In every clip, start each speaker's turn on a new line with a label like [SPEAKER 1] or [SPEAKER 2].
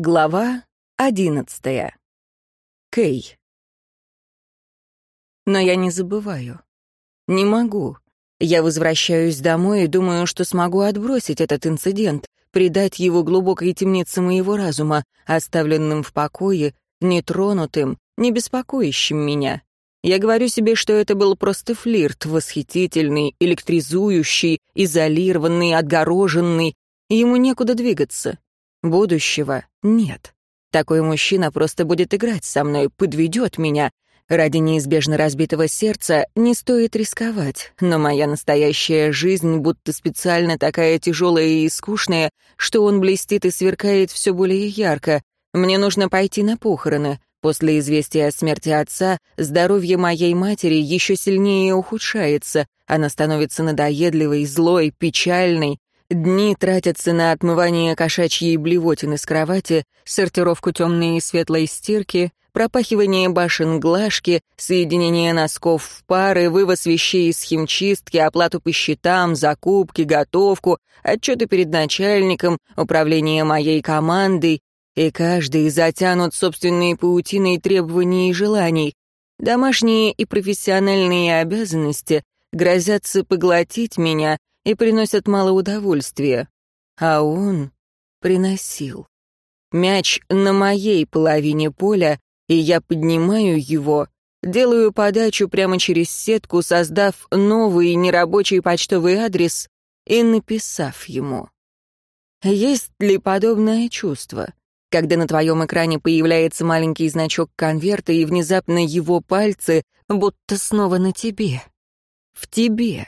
[SPEAKER 1] Глава одиннадцатая. Кей. Но я не забываю. Не могу. Я возвращаюсь домой и думаю, что смогу отбросить этот инцидент, предать его глубокой темнице моего разума, оставленным в покое, нетронутым, не беспокоящим меня. Я говорю себе, что это был просто флирт, восхитительный, электризующий, изолированный, отгороженный. Ему некуда двигаться. Будущего нет. Такой мужчина просто будет играть со мной, подведет меня. Ради неизбежно разбитого сердца не стоит рисковать, но моя настоящая жизнь будто специально такая тяжелая и скучная, что он блестит и сверкает все более ярко. Мне нужно пойти на похороны. После известия о смерти отца здоровье моей матери еще сильнее ухудшается. Она становится надоедливой, злой, печальной. Дни тратятся на отмывание кошачьей блевотины с кровати, сортировку темной и светлой стирки, пропахивание башен глажки, соединение носков в пары, вывоз вещей из химчистки, оплату по счетам, закупки, готовку, отчеты перед начальником, управление моей командой, и каждый затянут собственной паутиной требований и желаний. Домашние и профессиональные обязанности грозятся поглотить меня, и приносят мало удовольствия. А он приносил. Мяч на моей половине поля, и я поднимаю его, делаю подачу прямо через сетку, создав новый нерабочий почтовый адрес и написав ему. Есть ли подобное чувство? Когда на твоем экране появляется маленький значок конверта, и внезапно его пальцы будто снова на тебе. В тебе.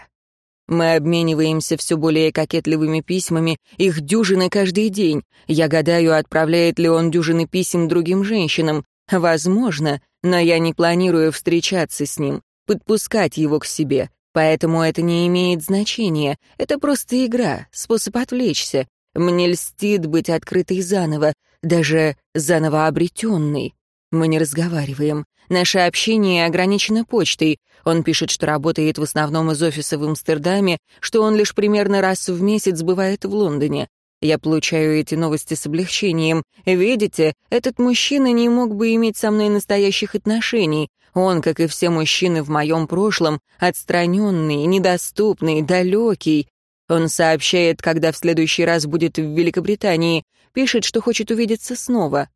[SPEAKER 1] Мы обмениваемся все более кокетливыми письмами, их дюжины каждый день. Я гадаю, отправляет ли он дюжины писем другим женщинам. Возможно, но я не планирую встречаться с ним, подпускать его к себе. Поэтому это не имеет значения. Это просто игра, способ отвлечься. Мне льстит быть открытой заново, даже заново обретенной. Мы не разговариваем. Наше общение ограничено почтой. Он пишет, что работает в основном из офиса в Амстердаме, что он лишь примерно раз в месяц бывает в Лондоне. Я получаю эти новости с облегчением. Видите, этот мужчина не мог бы иметь со мной настоящих отношений. Он, как и все мужчины в моем прошлом, отстраненный, недоступный, далекий. Он сообщает, когда в следующий раз будет в Великобритании, пишет, что хочет увидеться снова.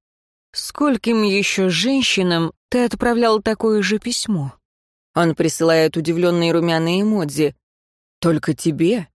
[SPEAKER 1] Скольким еще женщинам ты отправлял такое же письмо? Он присылает удивленные румяные эмодзи. Только тебе?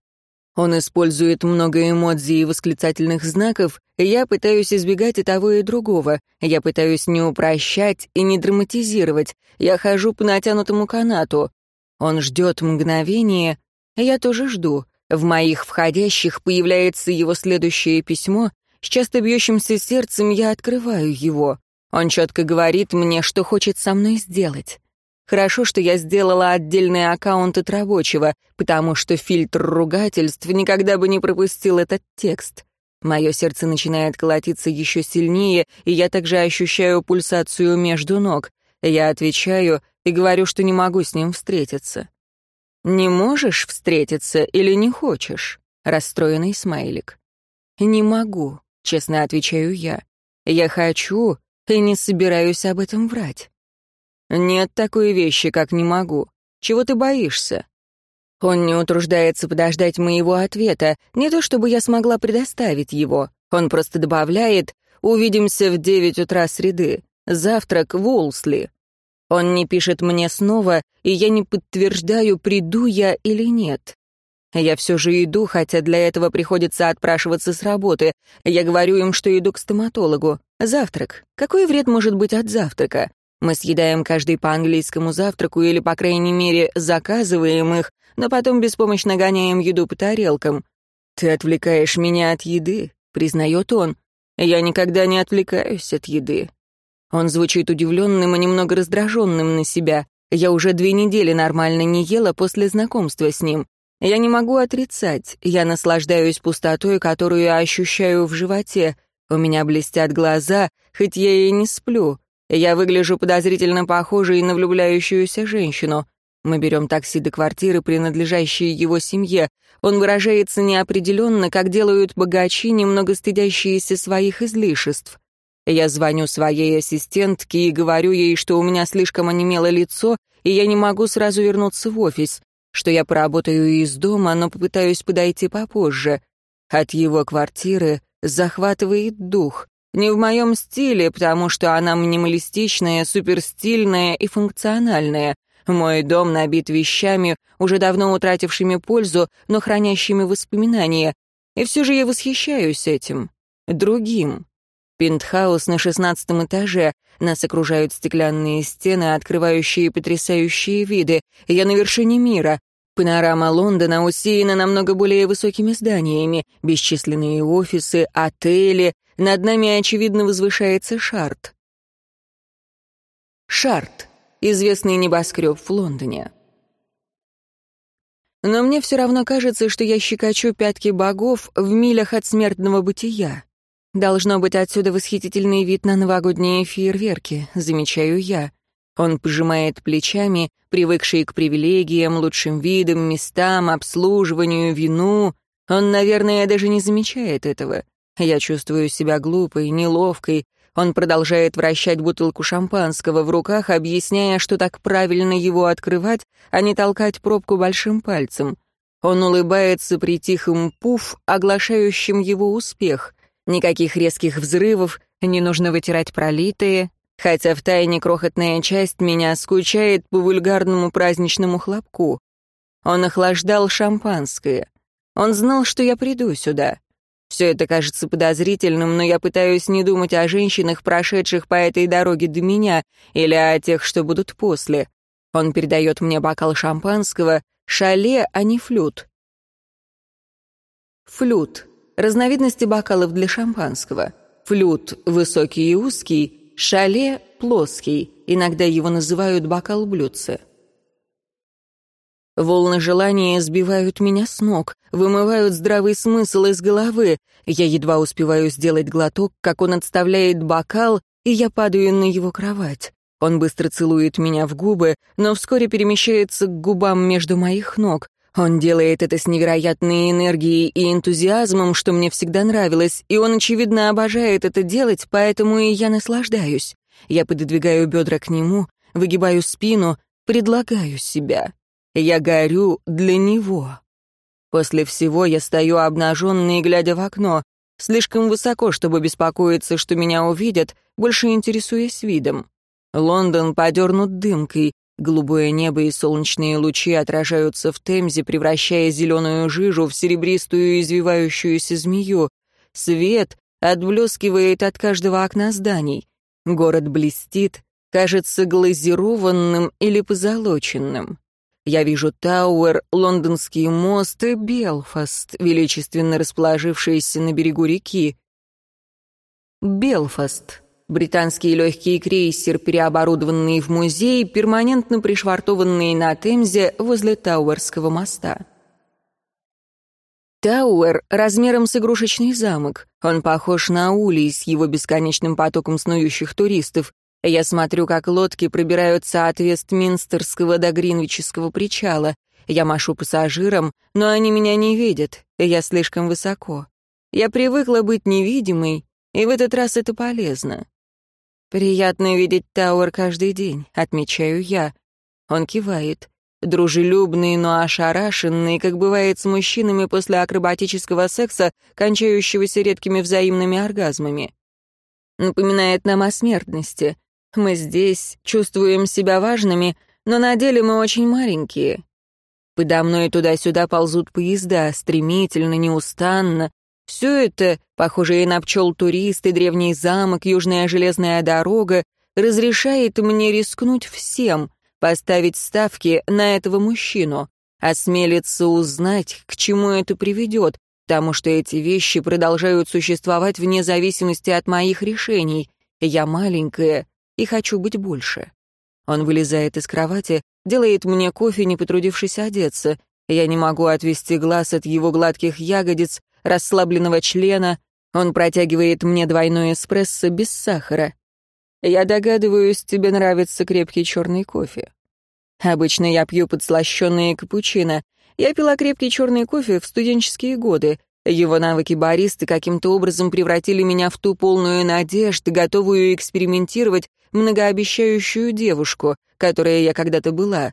[SPEAKER 1] Он использует много эмодзи и восклицательных знаков, и я пытаюсь избегать и того, и другого. Я пытаюсь не упрощать и не драматизировать. Я хожу по натянутому канату. Он ждет мгновения, я тоже жду. В моих входящих появляется его следующее письмо, с часто бьющимся сердцем я открываю его. Он четко говорит мне, что хочет со мной сделать. Хорошо, что я сделала отдельный аккаунт от рабочего, потому что фильтр ругательств никогда бы не пропустил этот текст. Мое сердце начинает колотиться еще сильнее, и я также ощущаю пульсацию между ног. Я отвечаю и говорю, что не могу с ним встретиться. «Не можешь встретиться или не хочешь?» — расстроенный смайлик. «Не могу», — честно отвечаю я. «Я хочу и не собираюсь об этом врать». «Нет такой вещи, как не могу. Чего ты боишься?» Он не утруждается подождать моего ответа, не то чтобы я смогла предоставить его. Он просто добавляет «Увидимся в девять утра среды. Завтрак в Улсли». Он не пишет мне снова, и я не подтверждаю, приду я или нет. Я все же иду, хотя для этого приходится отпрашиваться с работы. Я говорю им, что иду к стоматологу. Завтрак. Какой вред может быть от завтрака? Мы съедаем каждый по английскому завтраку или, по крайней мере, заказываем их, но потом беспомощно гоняем еду по тарелкам. «Ты отвлекаешь меня от еды», — признает он. «Я никогда не отвлекаюсь от еды». Он звучит удивленным и немного раздраженным на себя. Я уже две недели нормально не ела после знакомства с ним. Я не могу отрицать, я наслаждаюсь пустотой, которую я ощущаю в животе. У меня блестят глаза, хоть я и не сплю. Я выгляжу подозрительно похожей на влюбляющуюся женщину. Мы берем такси до квартиры, принадлежащей его семье. Он выражается неопределенно, как делают богачи, немного стыдящиеся своих излишеств. Я звоню своей ассистентке и говорю ей, что у меня слишком онемело лицо, и я не могу сразу вернуться в офис, что я поработаю из дома, но попытаюсь подойти попозже. От его квартиры захватывает дух. Не в моем стиле, потому что она минималистичная, суперстильная и функциональная. Мой дом набит вещами, уже давно утратившими пользу, но хранящими воспоминания. И все же я восхищаюсь этим. Другим. Пентхаус на шестнадцатом этаже. Нас окружают стеклянные стены, открывающие потрясающие виды. Я на вершине мира. Панорама Лондона усеяна намного более высокими зданиями, бесчисленные офисы, отели. Над нами, очевидно, возвышается Шарт. Шарт — известный небоскреб в Лондоне. Но мне все равно кажется, что я щекочу пятки богов в милях от смертного бытия. Должно быть отсюда восхитительный вид на новогодние фейерверки, замечаю я. Он пожимает плечами, привыкший к привилегиям, лучшим видам, местам, обслуживанию, вину. Он, наверное, даже не замечает этого. Я чувствую себя глупой, неловкой. Он продолжает вращать бутылку шампанского в руках, объясняя, что так правильно его открывать, а не толкать пробку большим пальцем. Он улыбается при тихом пуф, оглашающем его успех. Никаких резких взрывов, не нужно вытирать пролитые, хотя в тайне крохотная часть меня скучает по вульгарному праздничному хлопку. Он охлаждал шампанское. Он знал, что я приду сюда. Все это кажется подозрительным, но я пытаюсь не думать о женщинах, прошедших по этой дороге до меня, или о тех, что будут после. Он передает мне бокал шампанского, шале, а не флют. Флют разновидности бокалов для шампанского. Флют — высокий и узкий, шале — плоский, иногда его называют бокал блюдце. Волны желания сбивают меня с ног, вымывают здравый смысл из головы. Я едва успеваю сделать глоток, как он отставляет бокал, и я падаю на его кровать. Он быстро целует меня в губы, но вскоре перемещается к губам между моих ног. Он делает это с невероятной энергией и энтузиазмом, что мне всегда нравилось, и он, очевидно, обожает это делать, поэтому и я наслаждаюсь. Я пододвигаю бедра к нему, выгибаю спину, предлагаю себя. Я горю для него. После всего я стою обнаженный, глядя в окно, слишком высоко, чтобы беспокоиться, что меня увидят, больше интересуясь видом. Лондон подернут дымкой, Голубое небо и солнечные лучи отражаются в темзе, превращая зеленую жижу в серебристую извивающуюся змею. Свет отблескивает от каждого окна зданий. Город блестит, кажется глазированным или позолоченным. Я вижу Тауэр, Лондонский мост и Белфаст, величественно расположившийся на берегу реки. Белфаст Британский легкий крейсер, переоборудованный в музей, перманентно пришвартованный на Темзе возле Тауэрского моста. Тауэр размером с игрушечный замок. Он похож на улей с его бесконечным потоком снующих туристов. Я смотрю, как лодки пробираются от Вестминстерского до Гринвичского причала. Я машу пассажирам, но они меня не видят. Я слишком высоко. Я привыкла быть невидимой, и в этот раз это полезно. «Приятно видеть Тауэр каждый день», — отмечаю я. Он кивает. Дружелюбный, но ошарашенный, как бывает с мужчинами после акробатического секса, кончающегося редкими взаимными оргазмами. Напоминает нам о смертности. Мы здесь чувствуем себя важными, но на деле мы очень маленькие. Подо мной туда-сюда ползут поезда, стремительно, неустанно, все это, похожее на пчел туристы, древний замок, южная железная дорога, разрешает мне рискнуть всем, поставить ставки на этого мужчину, осмелиться узнать, к чему это приведет, потому что эти вещи продолжают существовать вне зависимости от моих решений. Я маленькая и хочу быть больше. Он вылезает из кровати, делает мне кофе, не потрудившись одеться. Я не могу отвести глаз от его гладких ягодиц, расслабленного члена, он протягивает мне двойной эспрессо без сахара. Я догадываюсь, тебе нравится крепкий черный кофе. Обычно я пью подслащенные капучино. Я пила крепкий черный кофе в студенческие годы. Его навыки баристы каким-то образом превратили меня в ту полную надежд, готовую экспериментировать, многообещающую девушку, которая я когда-то была.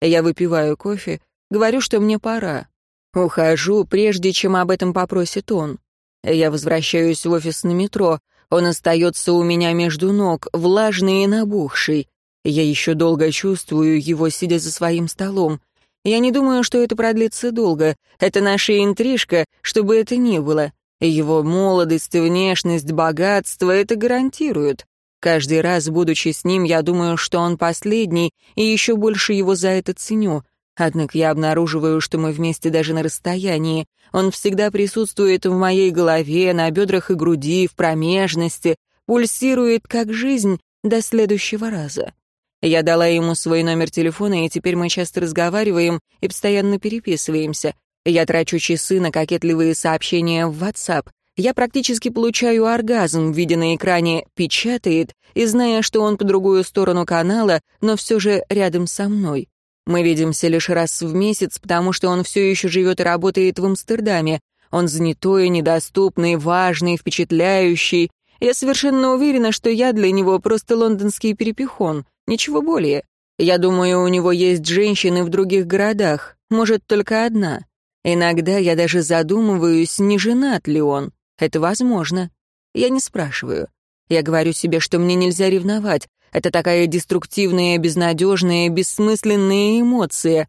[SPEAKER 1] Я выпиваю кофе, говорю, что мне пора. Ухожу, прежде чем об этом попросит он. Я возвращаюсь в офис на метро. Он остается у меня между ног, влажный и набухший. Я еще долго чувствую его, сидя за своим столом. Я не думаю, что это продлится долго. Это наша интрижка, чтобы это ни было. Его молодость, внешность, богатство это гарантируют. Каждый раз, будучи с ним, я думаю, что он последний, и еще больше его за это ценю. Однако я обнаруживаю, что мы вместе даже на расстоянии. Он всегда присутствует в моей голове, на бедрах и груди, в промежности, пульсирует как жизнь до следующего раза. Я дала ему свой номер телефона, и теперь мы часто разговариваем и постоянно переписываемся. Я трачу часы на кокетливые сообщения в WhatsApp. Я практически получаю оргазм, видя на экране «печатает» и зная, что он по другую сторону канала, но все же рядом со мной. Мы видимся лишь раз в месяц, потому что он все еще живет и работает в Амстердаме. Он занятой, недоступный, важный, впечатляющий. Я совершенно уверена, что я для него просто лондонский перепихон — Ничего более. Я думаю, у него есть женщины в других городах, может, только одна. Иногда я даже задумываюсь, не женат ли он. Это возможно. Я не спрашиваю. Я говорю себе, что мне нельзя ревновать. Это такая деструктивная, безнадежная, бессмысленная эмоция.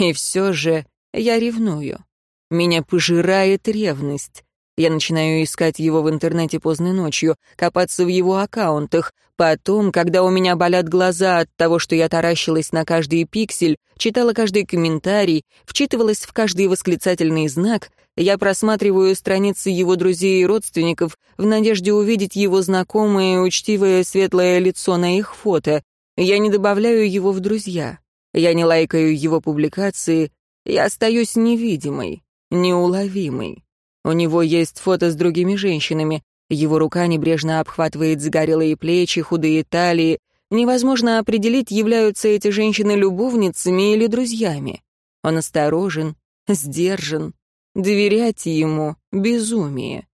[SPEAKER 1] И все же я ревную. Меня пожирает ревность. Я начинаю искать его в интернете поздно ночью, копаться в его аккаунтах. Потом, когда у меня болят глаза от того, что я таращилась на каждый пиксель, читала каждый комментарий, вчитывалась в каждый восклицательный знак, я просматриваю страницы его друзей и родственников в надежде увидеть его знакомое, учтивое, светлое лицо на их фото. Я не добавляю его в друзья. Я не лайкаю его публикации. Я остаюсь невидимой, неуловимой. У него есть фото с другими женщинами. Его рука небрежно обхватывает загорелые плечи, худые талии. Невозможно определить, являются эти женщины любовницами или друзьями. Он осторожен, сдержан. Доверять ему — безумие.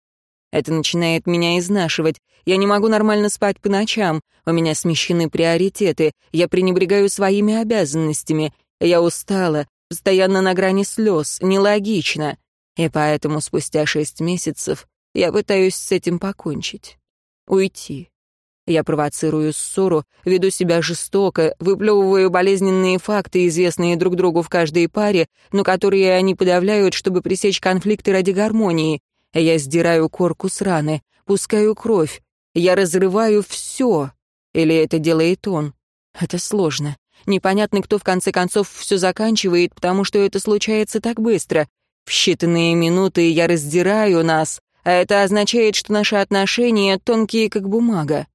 [SPEAKER 1] Это начинает меня изнашивать. Я не могу нормально спать по ночам. У меня смещены приоритеты. Я пренебрегаю своими обязанностями. Я устала, постоянно на грани слез, нелогично. И поэтому спустя шесть месяцев я пытаюсь с этим покончить. Уйти. Я провоцирую ссору, веду себя жестоко, выплевываю болезненные факты, известные друг другу в каждой паре, но которые они подавляют, чтобы пресечь конфликты ради гармонии. Я сдираю корку с раны, пускаю кровь. Я разрываю все. Или это делает он? Это сложно. Непонятно, кто в конце концов все заканчивает, потому что это случается так быстро. В считанные минуты я раздираю нас, а это означает, что наши отношения тонкие, как бумага.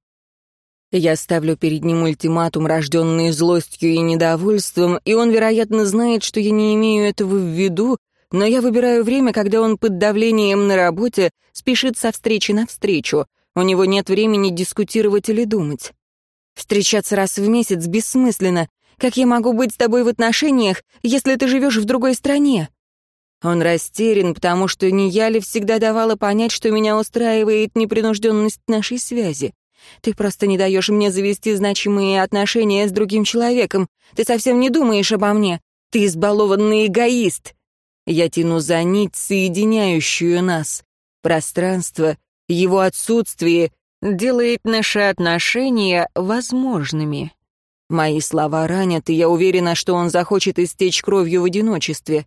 [SPEAKER 1] Я ставлю перед ним ультиматум, рожденный злостью и недовольством, и он, вероятно, знает, что я не имею этого в виду, но я выбираю время, когда он под давлением на работе спешит со встречи на встречу. У него нет времени дискутировать или думать. Встречаться раз в месяц бессмысленно. Как я могу быть с тобой в отношениях, если ты живешь в другой стране? Он растерян, потому что не я ли всегда давала понять, что меня устраивает непринужденность нашей связи. Ты просто не даешь мне завести значимые отношения с другим человеком. Ты совсем не думаешь обо мне. Ты избалованный эгоист. Я тяну за нить, соединяющую нас. Пространство, его отсутствие делает наши отношения возможными. Мои слова ранят, и я уверена, что он захочет истечь кровью в одиночестве.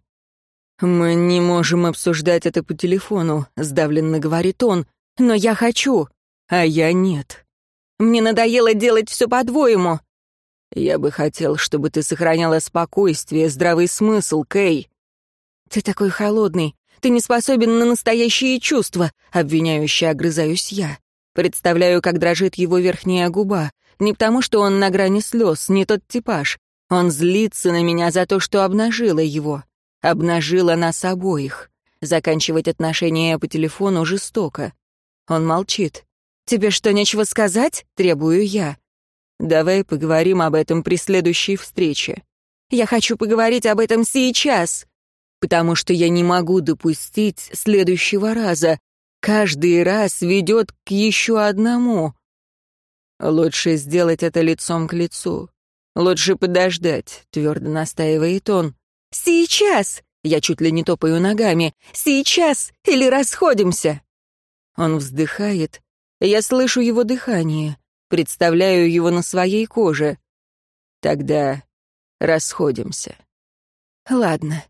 [SPEAKER 1] «Мы не можем обсуждать это по телефону», — сдавленно говорит он. «Но я хочу, а я нет. Мне надоело делать все по-двоему». «Я бы хотел, чтобы ты сохраняла спокойствие, здравый смысл, Кей». «Ты такой холодный. Ты не способен на настоящие чувства», — обвиняюще огрызаюсь я. Представляю, как дрожит его верхняя губа. Не потому, что он на грани слез, не тот типаж. Он злится на меня за то, что обнажила его обнажила нас обоих. Заканчивать отношения по телефону жестоко. Он молчит. «Тебе что, нечего сказать?» — требую я. «Давай поговорим об этом при следующей встрече». «Я хочу поговорить об этом сейчас». потому что я не могу допустить следующего раза. Каждый раз ведет к еще одному. Лучше сделать это лицом к лицу. Лучше подождать, твердо настаивает он. Сейчас! Я чуть ли не топаю ногами. Сейчас! Или расходимся! Он вздыхает. Я слышу его дыхание. Представляю его на своей коже. Тогда расходимся. Ладно.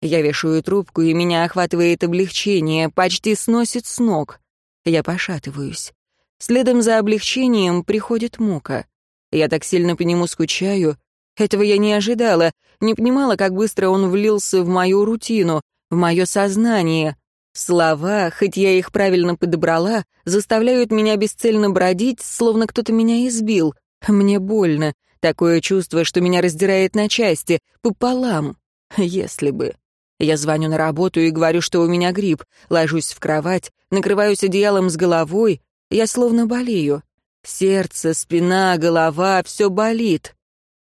[SPEAKER 1] Я вешаю трубку, и меня охватывает облегчение, почти сносит с ног. Я пошатываюсь. Следом за облегчением приходит мука. Я так сильно по нему скучаю. Этого я не ожидала, не понимала, как быстро он влился в мою рутину, в мое сознание. Слова, хоть я их правильно подобрала, заставляют меня бесцельно бродить, словно кто-то меня избил. Мне больно. Такое чувство, что меня раздирает на части, пополам. Если бы. Я звоню на работу и говорю, что у меня грипп. Ложусь в кровать, накрываюсь одеялом с головой. Я словно болею. Сердце, спина, голова — все болит.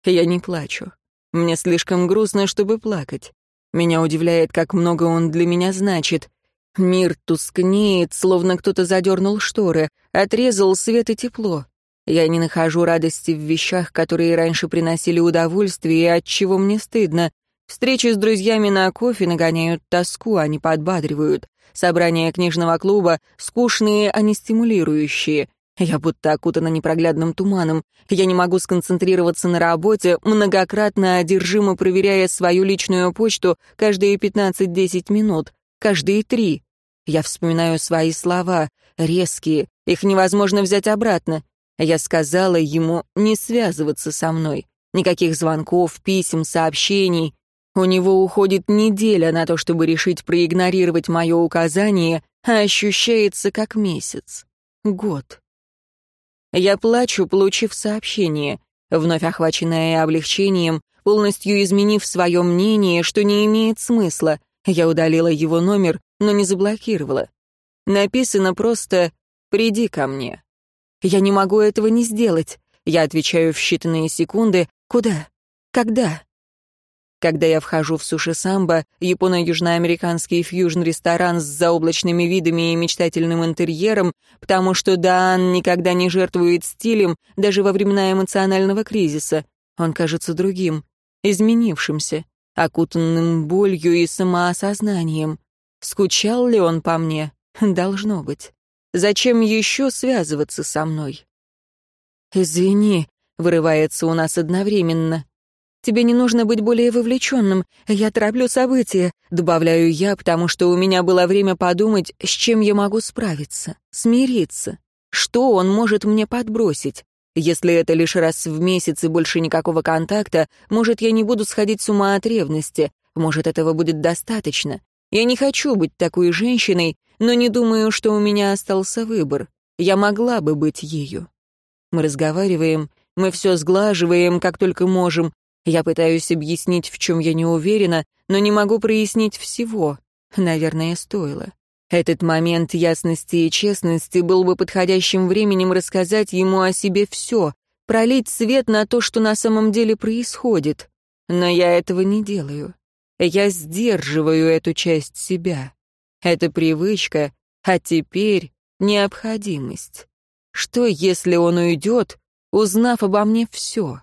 [SPEAKER 1] Я не плачу. Мне слишком грустно, чтобы плакать. Меня удивляет, как много он для меня значит. Мир тускнеет, словно кто-то задернул шторы, отрезал свет и тепло. Я не нахожу радости в вещах, которые раньше приносили удовольствие, и от чего мне стыдно. Встречи с друзьями на кофе нагоняют тоску, а не подбадривают. Собрания книжного клуба скучные, а не стимулирующие. Я будто окутана непроглядным туманом. Я не могу сконцентрироваться на работе, многократно одержимо проверяя свою личную почту каждые 15-10 минут, каждые три. Я вспоминаю свои слова, резкие, их невозможно взять обратно. Я сказала ему не связываться со мной. Никаких звонков, писем, сообщений. У него уходит неделя на то, чтобы решить проигнорировать мое указание, а ощущается как месяц. Год. Я плачу, получив сообщение, вновь охваченное облегчением, полностью изменив свое мнение, что не имеет смысла. Я удалила его номер, но не заблокировала. Написано просто «Приди ко мне». Я не могу этого не сделать. Я отвечаю в считанные секунды «Куда? Когда?» Когда я вхожу в суши-самбо, японо-южноамериканский фьюжн-ресторан с заоблачными видами и мечтательным интерьером, потому что Даан никогда не жертвует стилем, даже во времена эмоционального кризиса. Он кажется другим, изменившимся, окутанным болью и самоосознанием. Скучал ли он по мне? Должно быть. Зачем еще связываться со мной? «Извини», — вырывается у нас одновременно. Тебе не нужно быть более вовлеченным. Я тороплю события», — добавляю я, потому что у меня было время подумать, с чем я могу справиться, смириться. Что он может мне подбросить? Если это лишь раз в месяц и больше никакого контакта, может, я не буду сходить с ума от ревности, может, этого будет достаточно. Я не хочу быть такой женщиной, но не думаю, что у меня остался выбор. Я могла бы быть ею. Мы разговариваем, мы все сглаживаем, как только можем, я пытаюсь объяснить, в чем я не уверена, но не могу прояснить всего. Наверное, стоило. Этот момент ясности и честности был бы подходящим временем рассказать ему о себе все, пролить свет на то, что на самом деле происходит. Но я этого не делаю. Я сдерживаю эту часть себя. Это привычка, а теперь необходимость. Что, если он уйдет, узнав обо мне все?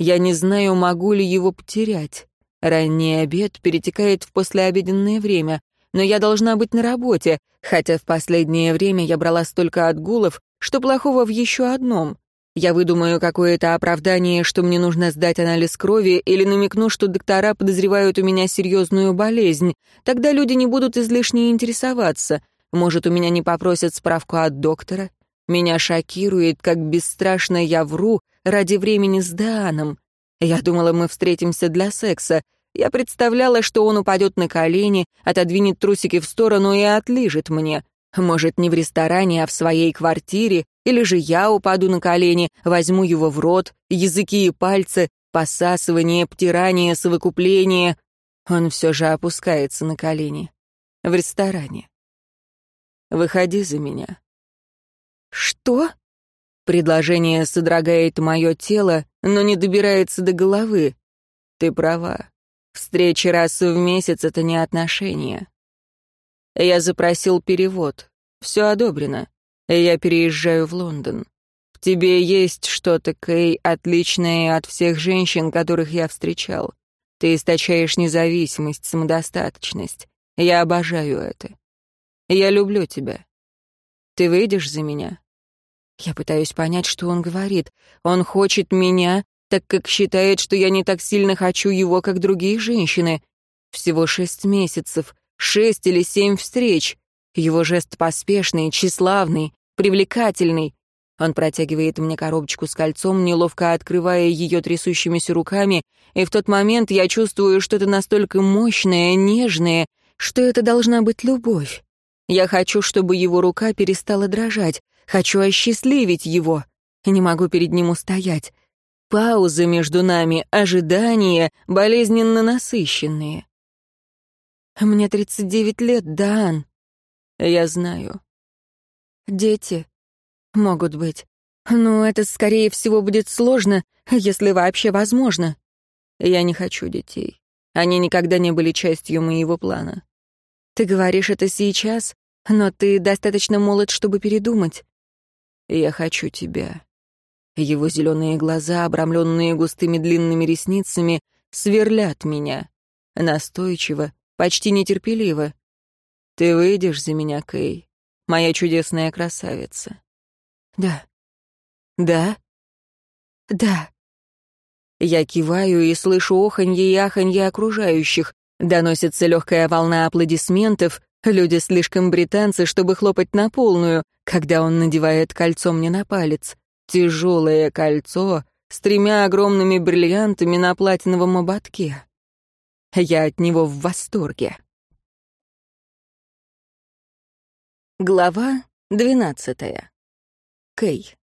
[SPEAKER 1] Я не знаю, могу ли его потерять. Ранний обед перетекает в послеобеденное время, но я должна быть на работе, хотя в последнее время я брала столько отгулов, что плохого в еще одном. Я выдумаю какое-то оправдание, что мне нужно сдать анализ крови, или намекну, что доктора подозревают у меня серьезную болезнь. Тогда люди не будут излишне интересоваться. Может, у меня не попросят справку от доктора? Меня шокирует, как бесстрашно я вру, ради времени с Дааном. Я думала, мы встретимся для секса. Я представляла, что он упадет на колени, отодвинет трусики в сторону и отлижет мне. Может, не в ресторане, а в своей квартире, или же я упаду на колени, возьму его в рот, языки и пальцы, посасывание, обтирание, совокупление. Он все же опускается на колени. В ресторане. «Выходи за меня». «Что?» Предложение содрогает мое тело, но не добирается до головы. Ты права. Встречи раз в месяц — это не отношения. Я запросил перевод. Все одобрено. Я переезжаю в Лондон. В тебе есть что-то, Кей, отличное от всех женщин, которых я встречал. Ты источаешь независимость, самодостаточность. Я обожаю это. Я люблю тебя. Ты выйдешь за меня? Я пытаюсь понять, что он говорит. Он хочет меня, так как считает, что я не так сильно хочу его, как другие женщины. Всего шесть месяцев, шесть или семь встреч. Его жест поспешный, тщеславный, привлекательный. Он протягивает мне коробочку с кольцом, неловко открывая ее трясущимися руками, и в тот момент я чувствую что-то настолько мощное, нежное, что это должна быть любовь. Я хочу, чтобы его рука перестала дрожать, хочу осчастливить его. Не могу перед ним устоять. Паузы между нами, ожидания, болезненно насыщенные. Мне 39 лет, Дан. Я знаю. Дети могут быть. Но это, скорее всего, будет сложно, если вообще возможно. Я не хочу детей. Они никогда не были частью моего плана. Ты говоришь это сейчас, но ты достаточно молод, чтобы передумать. Я хочу тебя. Его зеленые глаза, обрамленные густыми длинными ресницами, сверлят меня. Настойчиво, почти нетерпеливо. «Ты выйдешь за меня, Кей, моя чудесная красавица?» «Да». «Да?» «Да». Я киваю и слышу оханье и аханье окружающих. Доносится легкая волна аплодисментов. Люди слишком британцы, чтобы хлопать на полную, когда он надевает кольцо мне на палец тяжелое кольцо с тремя огромными бриллиантами на платиновом ободке. Я от него в восторге. Глава двенадцатая. Кей.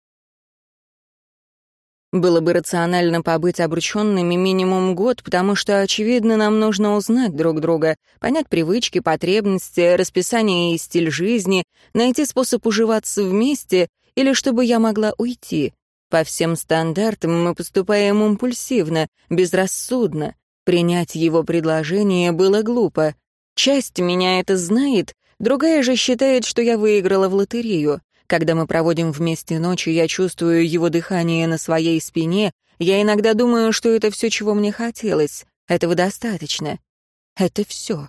[SPEAKER 1] Было бы рационально побыть обрученными минимум год, потому что, очевидно, нам нужно узнать друг друга, понять привычки, потребности, расписание и стиль жизни, найти способ уживаться вместе или чтобы я могла уйти. По всем стандартам мы поступаем импульсивно, безрассудно. Принять его предложение было глупо. Часть меня это знает, другая же считает, что я выиграла в лотерею. Когда мы проводим вместе ночи, я чувствую его дыхание на своей спине, я иногда думаю, что это все, чего мне хотелось. Этого достаточно. Это все.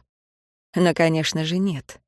[SPEAKER 1] Но, конечно же, нет.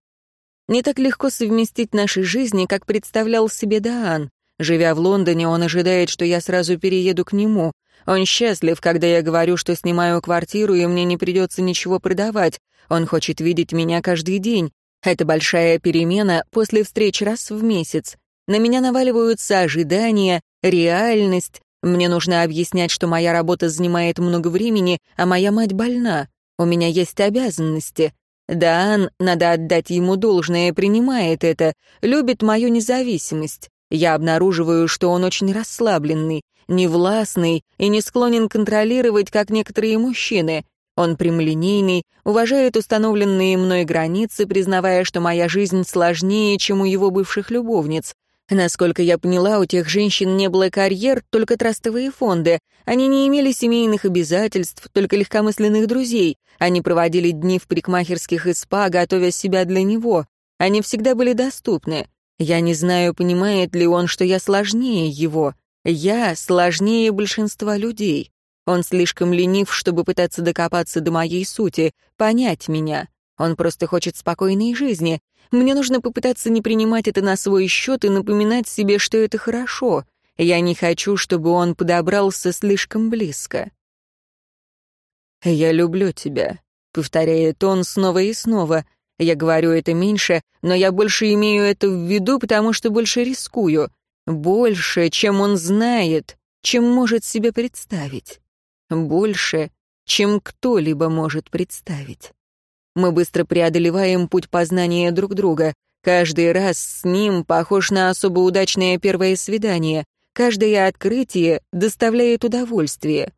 [SPEAKER 1] Не так легко совместить наши жизни, как представлял себе Даан. Живя в Лондоне, он ожидает, что я сразу перееду к нему. Он счастлив, когда я говорю, что снимаю квартиру, и мне не придется ничего продавать. Он хочет видеть меня каждый день. Это большая перемена после встреч раз в месяц. На меня наваливаются ожидания, реальность. Мне нужно объяснять, что моя работа занимает много времени, а моя мать больна. У меня есть обязанности. Даан, надо отдать ему должное, принимает это, любит мою независимость. Я обнаруживаю, что он очень расслабленный, невластный и не склонен контролировать, как некоторые мужчины. Он прямолинейный, уважает установленные мной границы, признавая, что моя жизнь сложнее, чем у его бывших любовниц. Насколько я поняла, у тех женщин не было карьер, только трастовые фонды. Они не имели семейных обязательств, только легкомысленных друзей. Они проводили дни в парикмахерских и спа, готовя себя для него. Они всегда были доступны. Я не знаю, понимает ли он, что я сложнее его. Я сложнее большинства людей. Он слишком ленив, чтобы пытаться докопаться до моей сути, понять меня. Он просто хочет спокойной жизни. Мне нужно попытаться не принимать это на свой счет и напоминать себе, что это хорошо. Я не хочу, чтобы он подобрался слишком близко. «Я люблю тебя», — повторяет он снова и снова. Я говорю это меньше, но я больше имею это в виду, потому что больше рискую. Больше, чем он знает, чем может себе представить. Больше, чем кто-либо может представить. Мы быстро преодолеваем путь познания друг друга. Каждый раз с ним похож на особо удачное первое свидание. Каждое открытие доставляет удовольствие.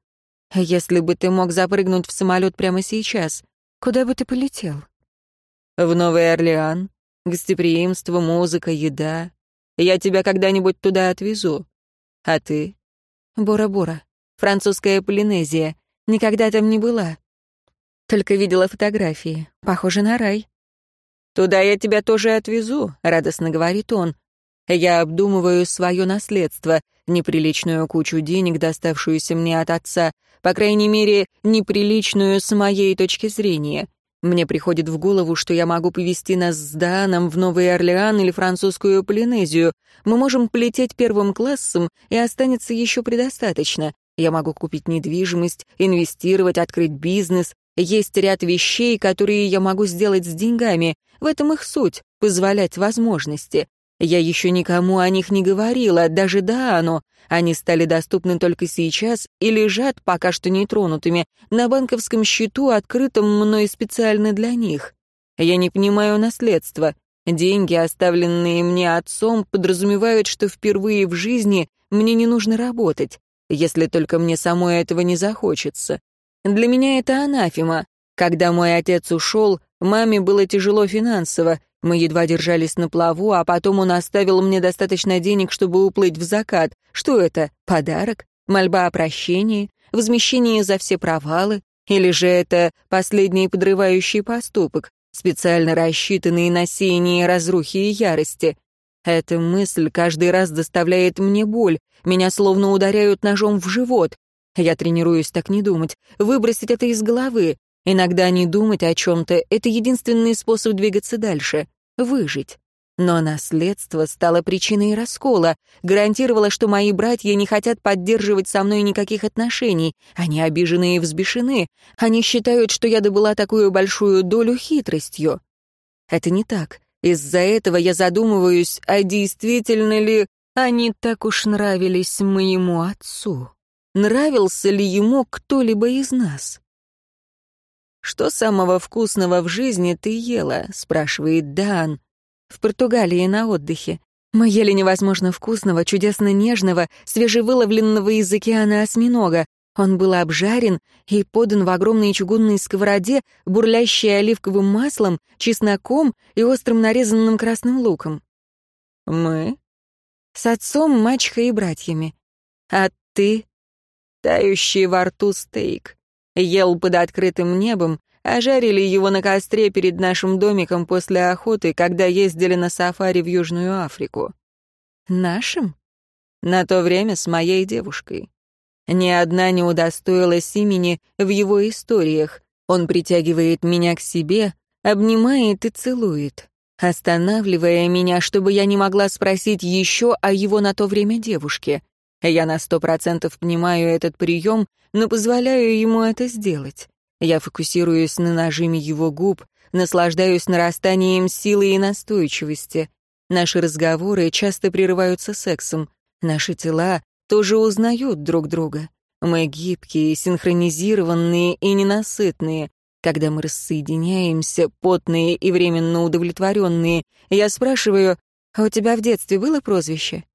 [SPEAKER 1] Если бы ты мог запрыгнуть в самолет прямо сейчас, куда бы ты полетел? В Новый Орлеан. Гостеприимство, музыка, еда. Я тебя когда-нибудь туда отвезу. А ты? Бора-Бора. Французская Полинезия. Никогда там не была. Только видела фотографии. Похоже на рай. «Туда я тебя тоже отвезу», — радостно говорит он. Я обдумываю свое наследство, неприличную кучу денег, доставшуюся мне от отца, по крайней мере, неприличную с моей точки зрения. Мне приходит в голову, что я могу повезти нас с Дааном в Новый Орлеан или французскую Полинезию. Мы можем полететь первым классом, и останется еще предостаточно. Я могу купить недвижимость, инвестировать, открыть бизнес. Есть ряд вещей, которые я могу сделать с деньгами. В этом их суть — позволять возможности. Я еще никому о них не говорила, даже Даану. Они стали доступны только сейчас и лежат, пока что нетронутыми, на банковском счету, открытом мной специально для них. Я не понимаю наследства. Деньги, оставленные мне отцом, подразумевают, что впервые в жизни мне не нужно работать, если только мне самой этого не захочется. Для меня это анафема. Когда мой отец ушел, маме было тяжело финансово, мы едва держались на плаву, а потом он оставил мне достаточно денег, чтобы уплыть в закат. Что это? Подарок? Мольба о прощении? Возмещение за все провалы? Или же это последний подрывающий поступок, специально рассчитанный на сеяние разрухи и ярости? Эта мысль каждый раз доставляет мне боль, меня словно ударяют ножом в живот. Я тренируюсь так не думать, выбросить это из головы, Иногда не думать о чем-то — это единственный способ двигаться дальше, выжить. Но наследство стало причиной раскола, гарантировало, что мои братья не хотят поддерживать со мной никаких отношений. Они обижены и взбешены. Они считают, что я добыла такую большую долю хитростью. Это не так. Из-за этого я задумываюсь, а действительно ли они так уж нравились моему отцу? Нравился ли ему кто-либо из нас? «Что самого вкусного в жизни ты ела?» — спрашивает Дан. «В Португалии на отдыхе. Мы ели невозможно вкусного, чудесно нежного, свежевыловленного из океана осьминога. Он был обжарен и подан в огромной чугунной сковороде, бурлящей оливковым маслом, чесноком и острым нарезанным красным луком. Мы? С отцом, мачехой и братьями. А ты? Тающий во рту стейк. Ел под открытым небом, а жарили его на костре перед нашим домиком после охоты, когда ездили на сафари в Южную Африку. Нашим? На то время с моей девушкой. Ни одна не удостоилась имени в его историях. Он притягивает меня к себе, обнимает и целует, останавливая меня, чтобы я не могла спросить еще о его на то время девушке. Я на сто процентов понимаю этот прием, но позволяю ему это сделать. Я фокусируюсь на нажиме его губ, наслаждаюсь нарастанием силы и настойчивости. Наши разговоры часто прерываются сексом. Наши тела тоже узнают друг друга. Мы гибкие, синхронизированные и ненасытные. Когда мы рассоединяемся, потные и временно удовлетворенные, я спрашиваю, «А у тебя в детстве было прозвище?»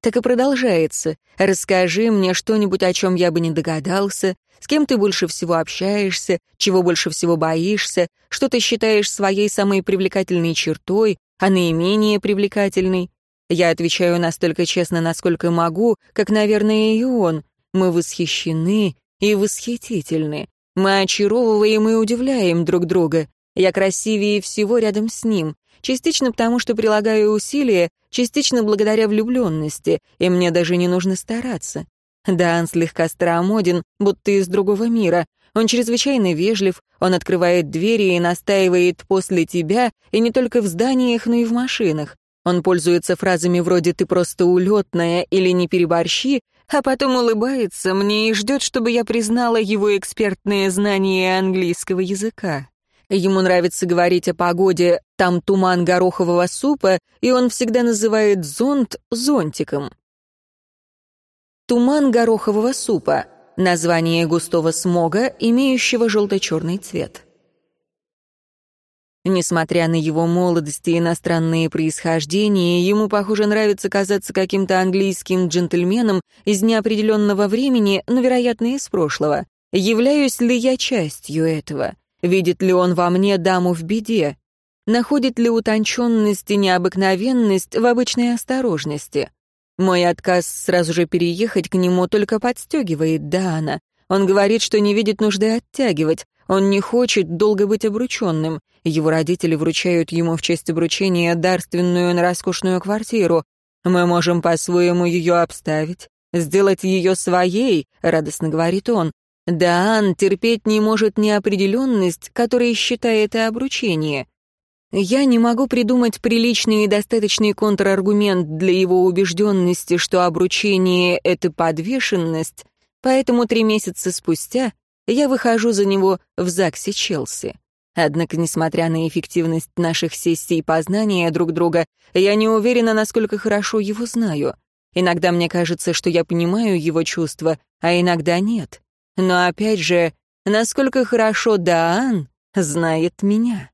[SPEAKER 1] так и продолжается. Расскажи мне что-нибудь, о чем я бы не догадался, с кем ты больше всего общаешься, чего больше всего боишься, что ты считаешь своей самой привлекательной чертой, а наименее привлекательной. Я отвечаю настолько честно, насколько могу, как, наверное, и он. Мы восхищены и восхитительны. Мы очаровываем и удивляем друг друга. Я красивее всего рядом с ним. Частично потому, что прилагаю усилия, частично благодаря влюбленности, и мне даже не нужно стараться. Да, он слегка старомоден, будто из другого мира. Он чрезвычайно вежлив, он открывает двери и настаивает после тебя, и не только в зданиях, но и в машинах. Он пользуется фразами вроде «ты просто улетная» или «не переборщи», а потом улыбается мне и ждет, чтобы я признала его экспертные знания английского языка. Ему нравится говорить о погоде «там туман горохового супа», и он всегда называет зонт зонтиком. Туман горохового супа — название густого смога, имеющего желто-черный цвет. Несмотря на его молодость и иностранные происхождения, ему, похоже, нравится казаться каким-то английским джентльменом из неопределенного времени, но, вероятно, из прошлого. Являюсь ли я частью этого? Видит ли он во мне даму в беде? Находит ли утонченность и необыкновенность в обычной осторожности? Мой отказ сразу же переехать к нему только подстегивает Дана. Он говорит, что не видит нужды оттягивать. Он не хочет долго быть обрученным. Его родители вручают ему в честь обручения дарственную на роскошную квартиру. Мы можем по-своему ее обставить, сделать ее своей, радостно говорит он. Даан терпеть не может неопределенность, которая считает и обручение. Я не могу придумать приличный и достаточный контраргумент для его убежденности, что обручение — это подвешенность, поэтому три месяца спустя я выхожу за него в ЗАГСе Челси. Однако, несмотря на эффективность наших сессий познания друг друга, я не уверена, насколько хорошо его знаю. Иногда мне кажется, что я понимаю его чувства, а иногда нет. Но опять же, насколько хорошо Даан знает меня.